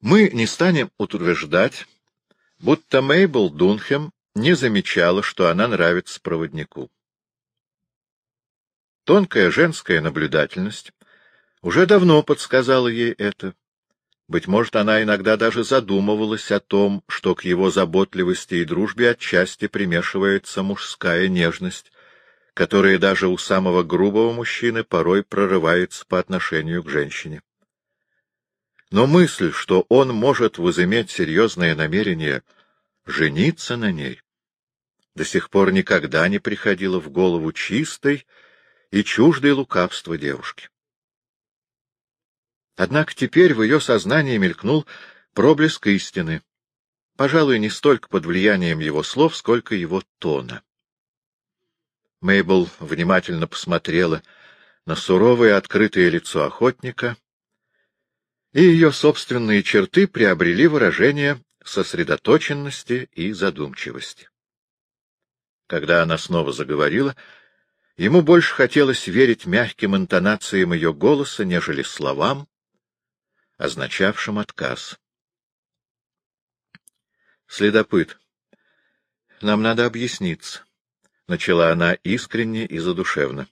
Мы не станем утверждать, будто Мейбл Дунхем не замечала, что она нравится проводнику. Тонкая женская наблюдательность уже давно подсказала ей это. Быть может, она иногда даже задумывалась о том, что к его заботливости и дружбе отчасти примешивается мужская нежность, которая даже у самого грубого мужчины порой прорывается по отношению к женщине. Но мысль, что он может возыметь серьезное намерение жениться на ней, до сих пор никогда не приходила в голову чистой и чуждой лукавства девушки. Однако теперь в ее сознании мелькнул проблеск истины, пожалуй, не столько под влиянием его слов, сколько его тона. Мейбл внимательно посмотрела на суровое открытое лицо охотника, и ее собственные черты приобрели выражение сосредоточенности и задумчивости. Когда она снова заговорила, ему больше хотелось верить мягким интонациям ее голоса, нежели словам, означавшим отказ. «Следопыт, нам надо объясниться», — начала она искренне и задушевно.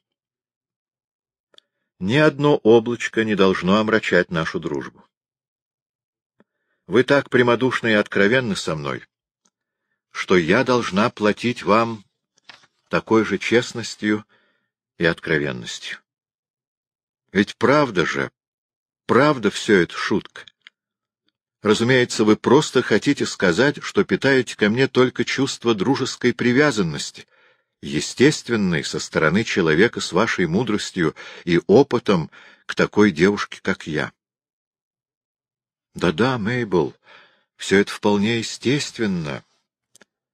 «Ни одно облачко не должно омрачать нашу дружбу. Вы так прямодушны и откровенны со мной, что я должна платить вам такой же честностью и откровенностью. Ведь правда же, правда все это шутка. Разумеется, вы просто хотите сказать, что питаете ко мне только чувство дружеской привязанности, естественной со стороны человека с вашей мудростью и опытом к такой девушке, как я. Да-да, Мейбл, все это вполне естественно.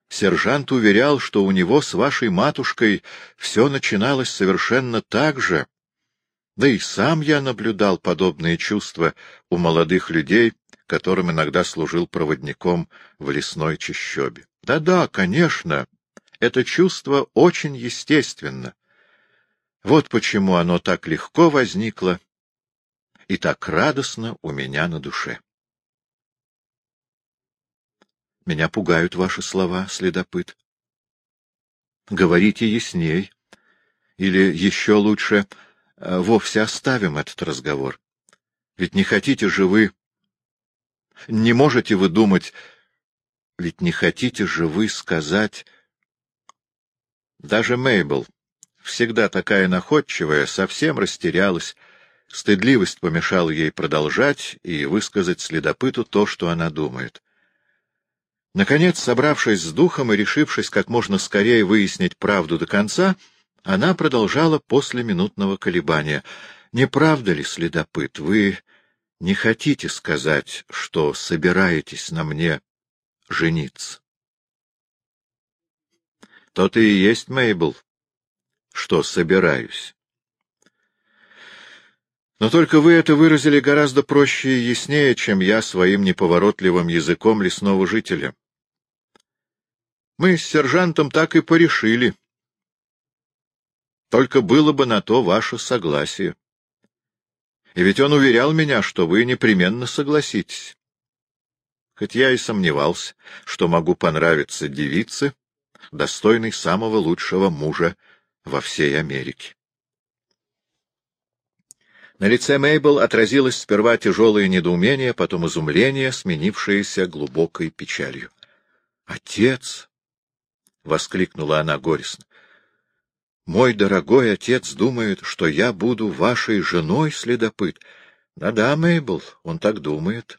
Сержант уверял, что у него с вашей матушкой все начиналось совершенно так же, да и сам я наблюдал подобные чувства у молодых людей, которым иногда служил проводником в лесной чащобе. Да-да, конечно, это чувство очень естественно. Вот почему оно так легко возникло и так радостно у меня на душе. Меня пугают ваши слова, следопыт. Говорите ясней. Или еще лучше Э, вовсе оставим этот разговор. Ведь не хотите же вы... Не можете вы думать... Ведь не хотите же вы сказать... Даже Мейбл, всегда такая находчивая, совсем растерялась. Стыдливость помешала ей продолжать и высказать следопыту то, что она думает. Наконец, собравшись с духом и решившись как можно скорее выяснить правду до конца, — она продолжала после минутного колебания. — Не правда ли, следопыт, вы не хотите сказать, что собираетесь на мне жениться? — То-то и есть, Мейбл, что собираюсь. Но только вы это выразили гораздо проще и яснее, чем я своим неповоротливым языком лесного жителя. Мы с сержантом так и порешили. Только было бы на то ваше согласие. И ведь он уверял меня, что вы непременно согласитесь. Хоть я и сомневался, что могу понравиться девице, достойной самого лучшего мужа во всей Америке. На лице Мейбл отразилось сперва тяжелое недоумение, потом изумление, сменившееся глубокой печалью. «Отец!» — воскликнула она горестно. Мой дорогой отец думает, что я буду вашей женой, следопыт. Да-да, Мейбл, он так думает.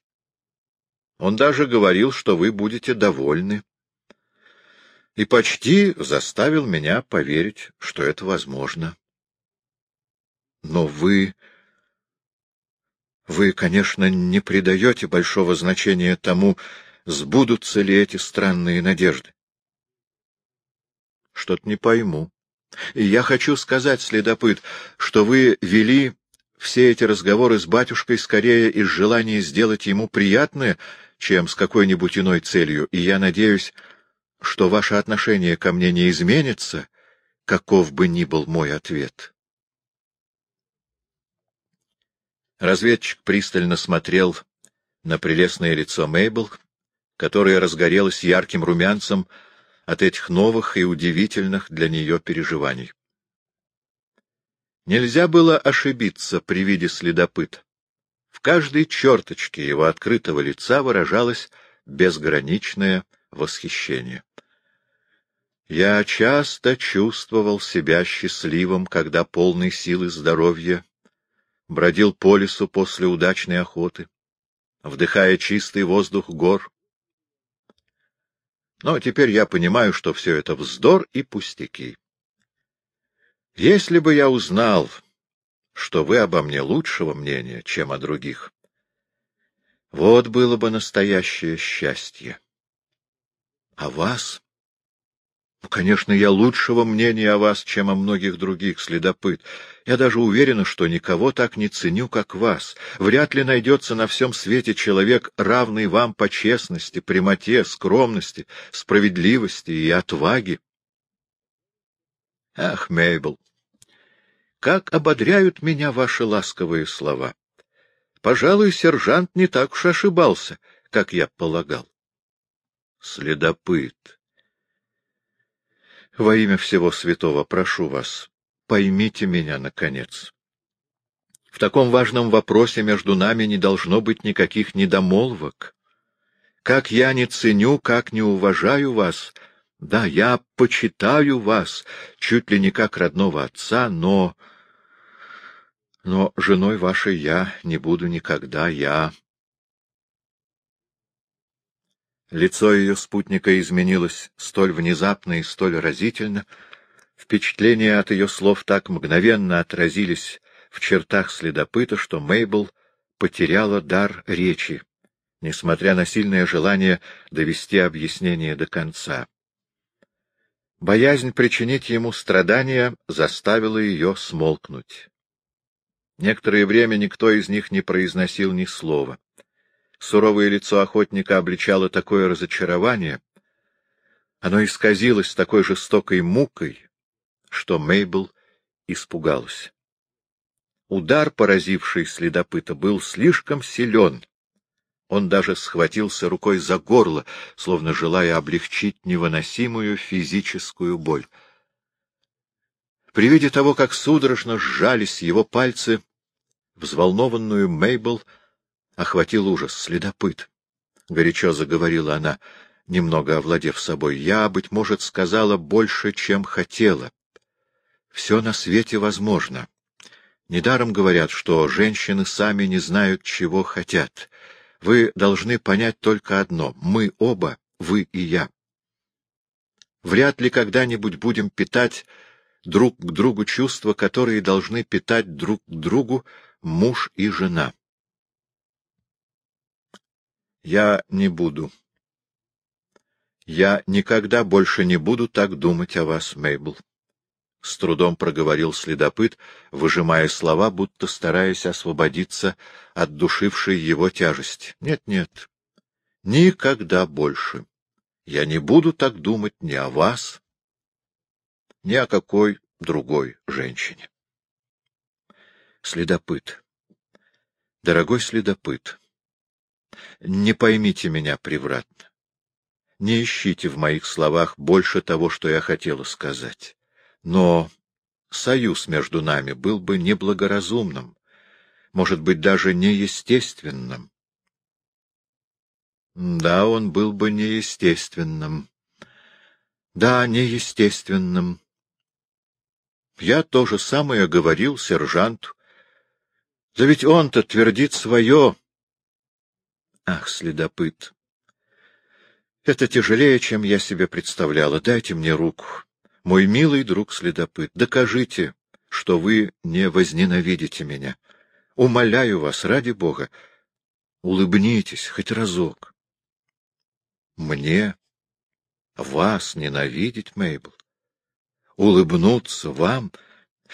Он даже говорил, что вы будете довольны. И почти заставил меня поверить, что это возможно. Но вы... Вы, конечно, не придаете большого значения тому, сбудутся ли эти странные надежды. Что-то не пойму. И я хочу сказать, следопыт, что вы вели все эти разговоры с батюшкой скорее из желания сделать ему приятное, чем с какой-нибудь иной целью, и я надеюсь, что ваше отношение ко мне не изменится, каков бы ни был мой ответ. Разведчик пристально смотрел на прелестное лицо Мейбл, которое разгорелось ярким румянцем от этих новых и удивительных для нее переживаний. Нельзя было ошибиться при виде следопыта. В каждой черточке его открытого лица выражалось безграничное восхищение. Я часто чувствовал себя счастливым, когда полный силы здоровья бродил по лесу после удачной охоты, вдыхая чистый воздух гор. Но теперь я понимаю, что все это вздор и пустяки. Если бы я узнал, что вы обо мне лучшего мнения, чем о других, вот было бы настоящее счастье. А вас? Ну, конечно, я лучшего мнения о вас, чем о многих других, следопыт. Я даже уверена, что никого так не ценю, как вас. Вряд ли найдется на всем свете человек, равный вам по честности, прямоте, скромности, справедливости и отваге. Ах, Мейбл, как ободряют меня ваши ласковые слова! Пожалуй, сержант не так уж ошибался, как я полагал. Следопыт. Во имя всего святого прошу вас, поймите меня, наконец. В таком важном вопросе между нами не должно быть никаких недомолвок. Как я не ценю, как не уважаю вас, да, я почитаю вас, чуть ли не как родного отца, но... Но женой вашей я не буду никогда, я... Лицо ее спутника изменилось столь внезапно и столь разительно, впечатления от ее слов так мгновенно отразились в чертах следопыта, что Мейбл потеряла дар речи, несмотря на сильное желание довести объяснение до конца. Боязнь причинить ему страдания заставила ее смолкнуть. Некоторое время никто из них не произносил ни слова. Суровое лицо охотника обличало такое разочарование, оно исказилось такой жестокой мукой, что Мейбл испугалась. Удар, поразивший следопыта, был слишком силен. Он даже схватился рукой за горло, словно желая облегчить невыносимую физическую боль. При виде того, как судорожно сжались его пальцы, взволнованную Мейбл охватил ужас. «Следопыт!» — горячо заговорила она, немного овладев собой. «Я, быть может, сказала больше, чем хотела. Все на свете возможно. Недаром говорят, что женщины сами не знают, чего хотят. Вы должны понять только одно — мы оба, вы и я. Вряд ли когда-нибудь будем питать друг к другу чувства, которые должны питать друг к другу муж и жена. Я не буду. Я никогда больше не буду так думать о вас, Мейбл. С трудом проговорил следопыт, выжимая слова, будто стараясь освободиться от душившей его тяжести. Нет, нет, никогда больше. Я не буду так думать ни о вас, ни о какой другой женщине. Следопыт. Дорогой следопыт, не поймите меня превратно. Не ищите в моих словах больше того, что я хотела сказать. Но союз между нами был бы неблагоразумным, может быть, даже неестественным. Да, он был бы неестественным. Да, неестественным. Я то же самое говорил сержанту. Да ведь он-то твердит свое. Ах, следопыт! Это тяжелее, чем я себе представляла. Дайте мне руку. Мой милый друг-следопыт, докажите, что вы не возненавидите меня. Умоляю вас, ради Бога, улыбнитесь хоть разок. Мне вас ненавидеть, Мейбл? Улыбнуться вам?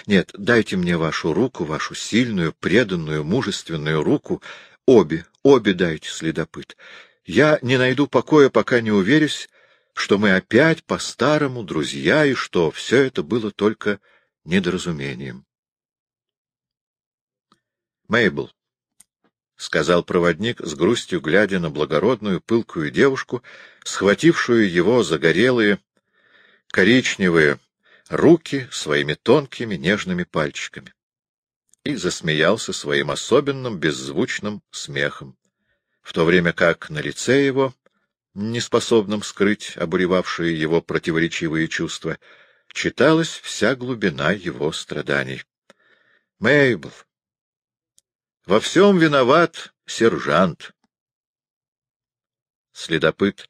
Нет, дайте мне вашу руку, вашу сильную, преданную, мужественную руку. Обе, обе дайте, следопыт. Я не найду покоя, пока не уверюсь, что мы опять по-старому друзья и что все это было только недоразумением. Мейбл, сказал проводник с грустью, глядя на благородную, пылкую девушку, схватившую его загорелые, коричневые руки своими тонкими нежными пальчиками. И засмеялся своим особенным беззвучным смехом, в то время как на лице его, неспособном скрыть обуревавшие его противоречивые чувства, читалась вся глубина его страданий. — Мейбл, во всем виноват сержант. Следопыт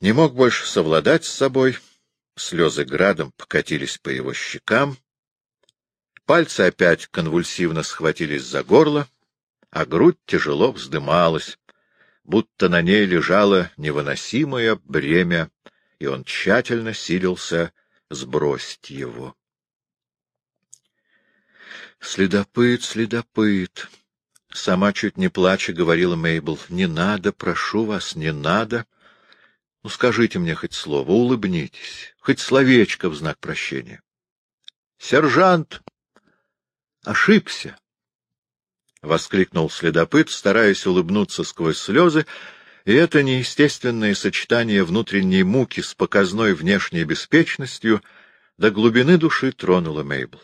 не мог больше совладать с собой, слезы градом покатились по его щекам, пальцы опять конвульсивно схватились за горло, а грудь тяжело вздымалась, будто на ней лежало невыносимое бремя, и он тщательно силился сбросить его. Следопыт, следопыт! Сама чуть не плача говорила Мейбл. — Не надо, прошу вас, не надо. Ну, скажите мне хоть слово, улыбнитесь, хоть словечко в знак прощения. — Сержант! Ошибся! — воскликнул следопыт, стараясь улыбнуться сквозь слезы, и это неестественное сочетание внутренней муки с показной внешней беспечностью до глубины души тронуло Мейбл.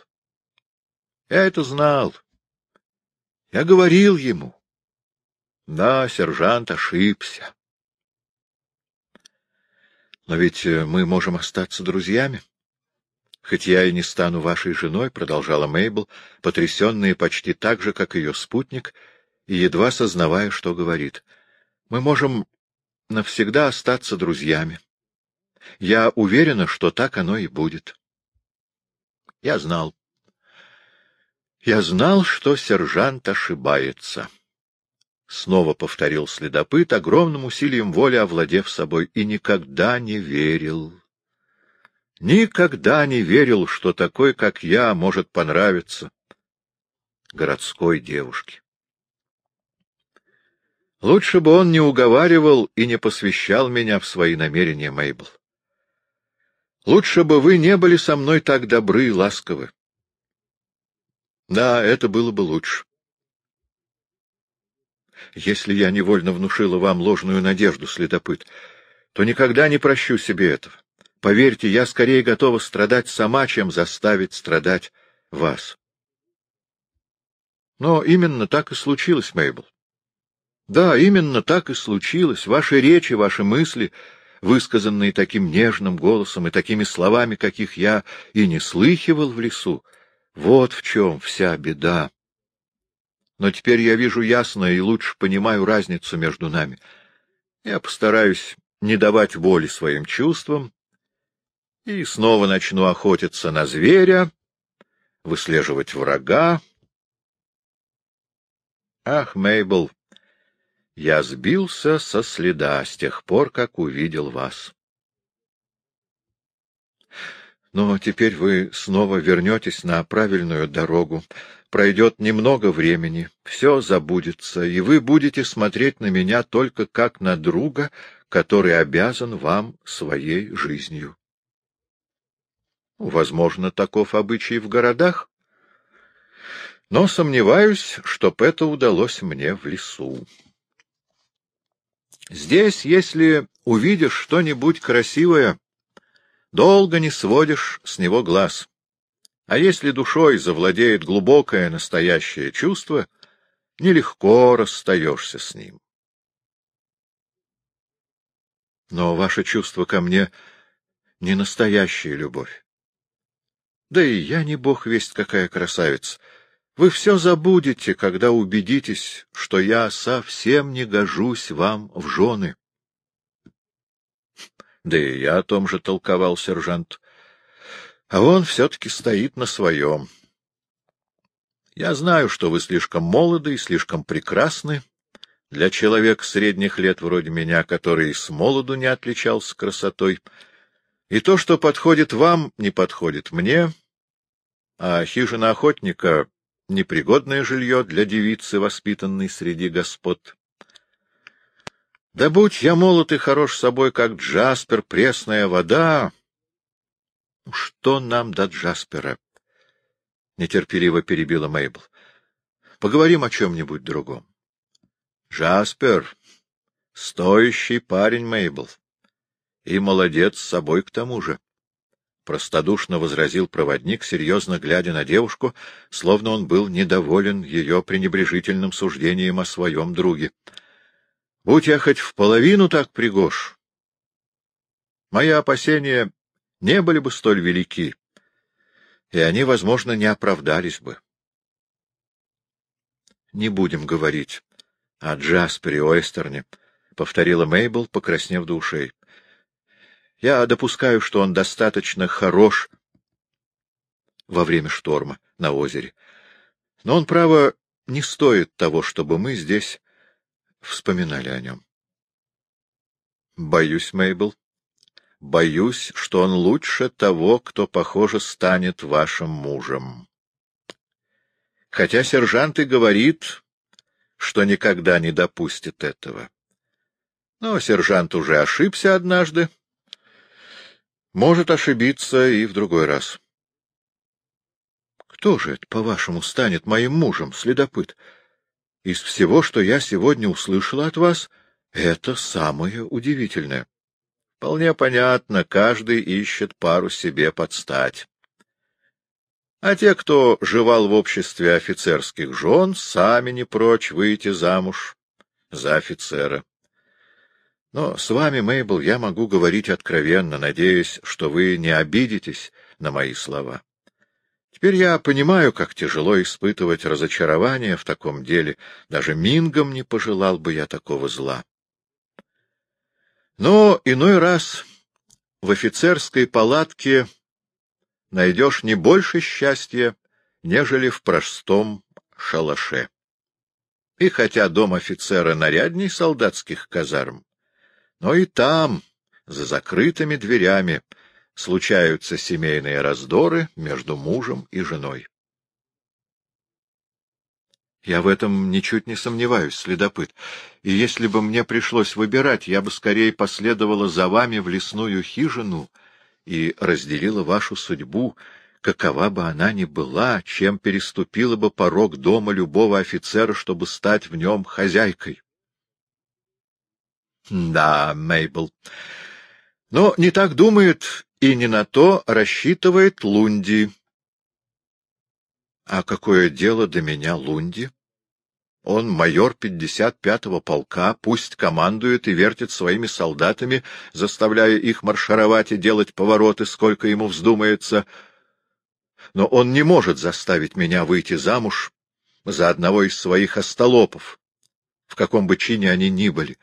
Я это знал. Я говорил ему. Да, сержант ошибся. Но ведь э, мы можем остаться друзьями. Хоть я и не стану вашей женой, — продолжала Мейбл, потрясенная почти так же, как ее спутник, и едва сознавая, что говорит. Мы можем навсегда остаться друзьями. Я уверена, что так оно и будет. Я знал. Я знал, что сержант ошибается. Снова повторил следопыт, огромным усилием воли овладев собой, и никогда не верил. Никогда не верил, что такой, как я, может понравиться городской девушке. Лучше бы он не уговаривал и не посвящал меня в свои намерения, Мейбл. Лучше бы вы не были со мной так добры и ласковы. Да, это было бы лучше. Если я невольно внушила вам ложную надежду, следопыт, то никогда не прощу себе этого. Поверьте, я скорее готова страдать сама, чем заставить страдать вас. Но именно так и случилось, Мейбл. Да, именно так и случилось. Ваши речи, ваши мысли, высказанные таким нежным голосом и такими словами, каких я и не слыхивал в лесу, — вот в чем вся беда. Но теперь я вижу ясно и лучше понимаю разницу между нами. Я постараюсь не давать воли своим чувствам и снова начну охотиться на зверя, выслеживать врага. Ах, Мейбл, я сбился со следа с тех пор, как увидел вас. Но теперь вы снова вернетесь на правильную дорогу. Пройдет немного времени, все забудется, и вы будете смотреть на меня только как на друга, который обязан вам своей жизнью. Возможно, таков обычай в городах, но сомневаюсь, чтоб это удалось мне в лесу. Здесь, если увидишь что-нибудь красивое, долго не сводишь с него глаз. А если душой завладеет глубокое настоящее чувство, нелегко расстаешься с ним. Но ваше чувство ко мне — не настоящая любовь. Да и я не бог весть какая красавица. Вы все забудете, когда убедитесь, что я совсем не гожусь вам в жены. Да и я о том же толковал сержант. А он все-таки стоит на своем. Я знаю, что вы слишком молоды и слишком прекрасны для человека средних лет вроде меня, который с молоду не отличался красотой. И то, что подходит вам, не подходит мне, а хижина охотника — непригодное жилье для девицы, воспитанной среди господ. Да будь я молод и хорош собой, как Джаспер, пресная вода. Что нам до Джаспера? Нетерпеливо перебила Мейбл. Поговорим о чем-нибудь другом. — Джаспер, стоящий парень, Мейбл. И молодец с собой к тому же. Простодушно возразил проводник, серьезно глядя на девушку, словно он был недоволен ее пренебрежительным суждением о своем друге. — Будь я хоть в половину так пригож, мои опасения не были бы столь велики, и они, возможно, не оправдались бы. — Не будем говорить о Джаспере Ойстерне, — повторила Мейбл, покраснев до ушей. — Я допускаю, что он достаточно хорош во время шторма на озере. Но он, право, не стоит того, чтобы мы здесь вспоминали о нем. — Боюсь, Мейбл, боюсь, что он лучше того, кто, похоже, станет вашим мужем. Хотя сержант и говорит, что никогда не допустит этого. Но сержант уже ошибся однажды. Может ошибиться и в другой раз. Кто же это, по-вашему, станет моим мужем, следопыт? Из всего, что я сегодня услышала от вас, это самое удивительное. Вполне понятно, каждый ищет пару себе подстать. А те, кто жевал в обществе офицерских жен, сами не прочь выйти замуж за офицера. Но с вами, Мейбл, я могу говорить откровенно, надеясь, что вы не обидитесь на мои слова. Теперь я понимаю, как тяжело испытывать разочарование в таком деле. Даже Мингом не пожелал бы я такого зла. Но иной раз в офицерской палатке найдешь не больше счастья, нежели в простом шалаше. И хотя дом офицера нарядней солдатских казарм, но и там, за закрытыми дверями, случаются семейные раздоры между мужем и женой. Я в этом ничуть не сомневаюсь, следопыт, и если бы мне пришлось выбирать, я бы скорее последовала за вами в лесную хижину и разделила вашу судьбу, какова бы она ни была, чем переступила бы порог дома любого офицера, чтобы стать в нем хозяйкой. Да, Мейбл. Но не так думает и не на то рассчитывает Лунди. А какое дело до меня Лунди? Он майор 55-го полка, пусть командует и вертит своими солдатами, заставляя их маршировать и делать повороты, сколько ему вздумается. Но он не может заставить меня выйти замуж за одного из своих остолопов, в каком бы чине они ни были.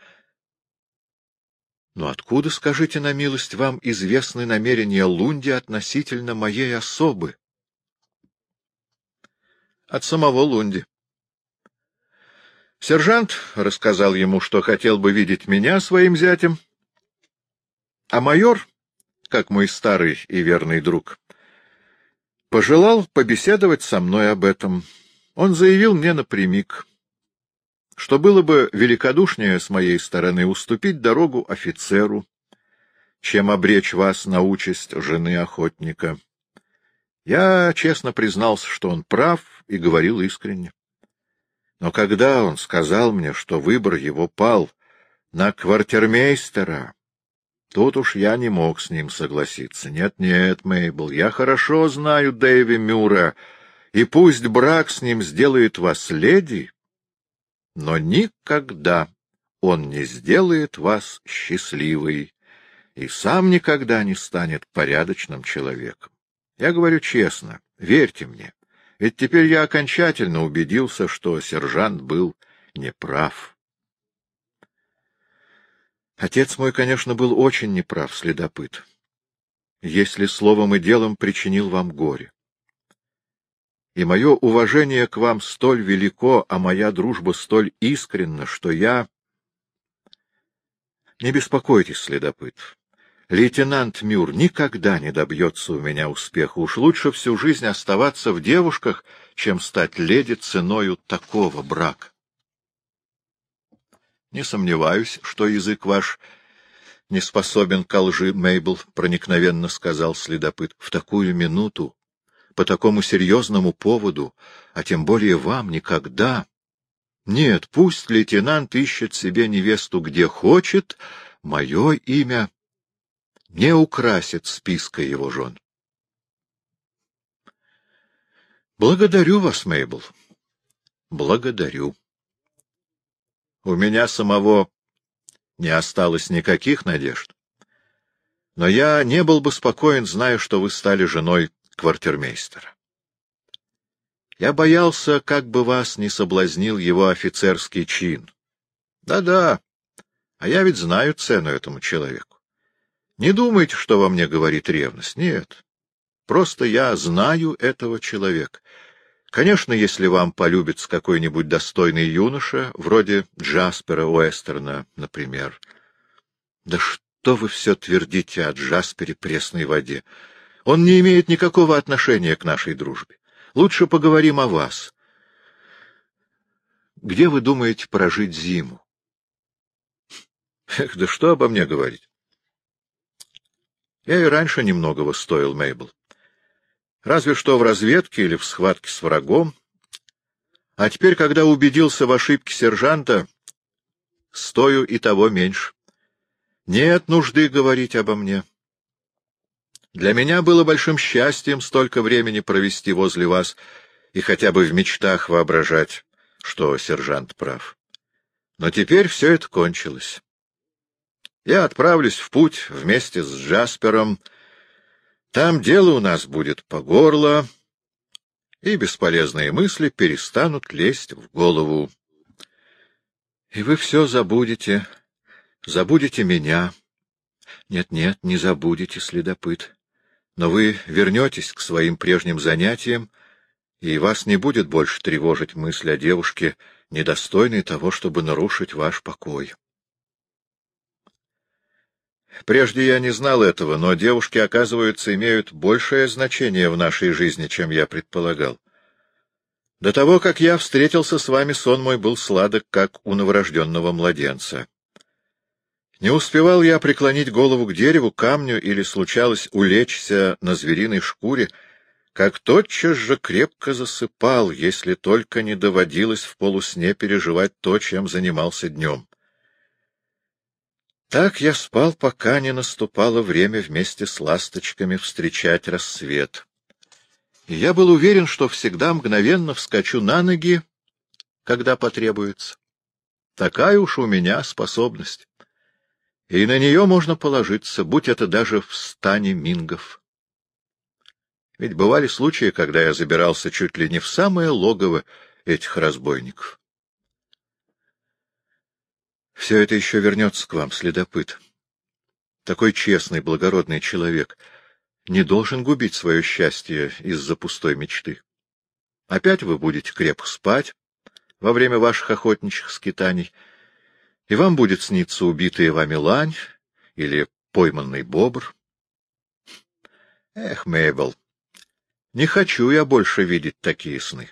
Но откуда, скажите на милость, вам известны намерения Лунди относительно моей особы? От самого Лунди. Сержант рассказал ему, что хотел бы видеть меня своим зятем, а майор, как мой старый и верный друг, пожелал побеседовать со мной об этом. Он заявил мне напрямик, что было бы великодушнее с моей стороны уступить дорогу офицеру, чем обречь вас на участь жены охотника. Я честно признался, что он прав, и говорил искренне. Но когда он сказал мне, что выбор его пал на квартирмейстера, тут уж я не мог с ним согласиться. Нет-нет, Мейбл, я хорошо знаю Дэйви Мюра, и пусть брак с ним сделает вас леди, но никогда он не сделает вас счастливой и сам никогда не станет порядочным человеком. Я говорю честно, верьте мне. Ведь теперь я окончательно убедился, что сержант был неправ. Отец мой, конечно, был очень неправ, следопыт, если словом и делом причинил вам горе. И мое уважение к вам столь велико, а моя дружба столь искренна, что я... Не беспокойтесь, следопыт. Лейтенант Мюр никогда не добьется у меня успеха. Уж лучше всю жизнь оставаться в девушках, чем стать леди ценою такого брака. Не сомневаюсь, что язык ваш не способен к лжи, Мейбл, — проникновенно сказал следопыт. В такую минуту, по такому серьезному поводу, а тем более вам никогда Нет, пусть лейтенант ищет себе невесту где хочет, мое имя не украсит списка его жен. Благодарю вас, Мейбл. Благодарю. У меня самого не осталось никаких надежд. Но я не был бы спокоен, зная, что вы стали женой квартирмейстера. Я боялся, как бы вас не соблазнил его офицерский чин. Да-да, а я ведь знаю цену этому человеку. Не думайте, что во мне говорит ревность. Нет. Просто я знаю этого человека. Конечно, если вам полюбится какой-нибудь достойный юноша, вроде Джаспера Уэстерна, например. Да что вы все твердите о Джаспере пресной воде? Он не имеет никакого отношения к нашей дружбе. Лучше поговорим о вас. Где вы думаете прожить зиму? Эх, да что обо мне говорить? Я и раньше немногого стоил, Мейбл. Разве что в разведке или в схватке с врагом. А теперь, когда убедился в ошибке сержанта, стою и того меньше. Нет нужды говорить обо мне. Для меня было большим счастьем столько времени провести возле вас и хотя бы в мечтах воображать, что сержант прав. Но теперь все это кончилось. Я отправлюсь в путь вместе с Джаспером. Там дело у нас будет по горло, и бесполезные мысли перестанут лезть в голову. И вы все забудете, забудете меня. Нет-нет, не забудете, следопыт. Но вы вернетесь к своим прежним занятиям, и вас не будет больше тревожить мысль о девушке, недостойной того, чтобы нарушить ваш покой. Прежде я не знал этого, но девушки, оказывается, имеют большее значение в нашей жизни, чем я предполагал. До того, как я встретился с вами, сон мой был сладок, как у новорожденного младенца. Не успевал я преклонить голову к дереву, камню или случалось улечься на звериной шкуре, как тотчас же крепко засыпал, если только не доводилось в полусне переживать то, чем занимался днем. Так я спал, пока не наступало время вместе с ласточками встречать рассвет. И я был уверен, что всегда мгновенно вскочу на ноги, когда потребуется. Такая уж у меня способность. И на нее можно положиться, будь это даже в стане мингов. Ведь бывали случаи, когда я забирался чуть ли не в самое логово этих разбойников. Все это еще вернется к вам, следопыт. Такой честный, благородный человек не должен губить свое счастье из-за пустой мечты. Опять вы будете крепко спать во время ваших охотничьих скитаний, и вам будет сниться убитая вами лань или пойманный бобр. Эх, Мейбл, не хочу я больше видеть такие сны.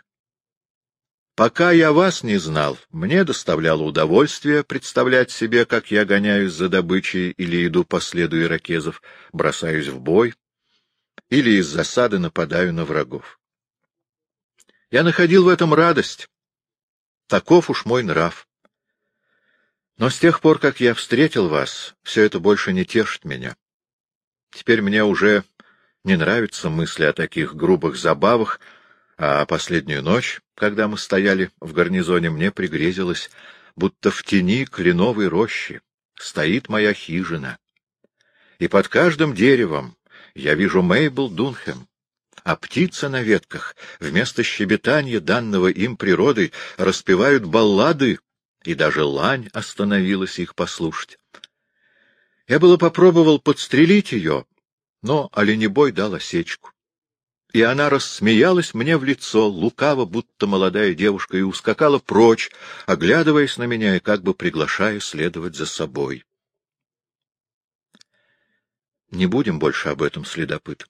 Пока я вас не знал, мне доставляло удовольствие представлять себе, как я гоняюсь за добычей или иду по следу иракезов, бросаюсь в бой, или из засады нападаю на врагов. Я находил в этом радость. Таков уж мой нрав. Но с тех пор, как я встретил вас, все это больше не тешит меня. Теперь мне уже не нравятся мысли о таких грубых забавах, а последнюю ночь, когда мы стояли в гарнизоне, мне пригрезилось, будто в тени кленовой рощи стоит моя хижина. И под каждым деревом я вижу Мейбл Дунхэм, а птицы на ветках вместо щебетания, данного им природой, распевают баллады, и даже лань остановилась их послушать. Я было попробовал подстрелить ее, но оленебой дал осечку и она рассмеялась мне в лицо, лукаво, будто молодая девушка, и ускакала прочь, оглядываясь на меня и как бы приглашая следовать за собой. Не будем больше об этом, следопыт.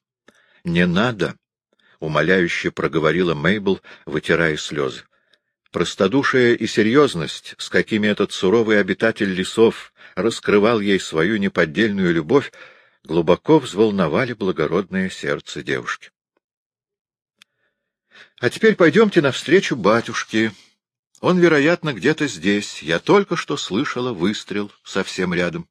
Не надо, — умоляюще проговорила Мейбл, вытирая слезы. Простодушие и серьезность, с какими этот суровый обитатель лесов раскрывал ей свою неподдельную любовь, глубоко взволновали благородное сердце девушки. А теперь пойдемте навстречу батюшке. Он, вероятно, где-то здесь. Я только что слышала выстрел совсем рядом.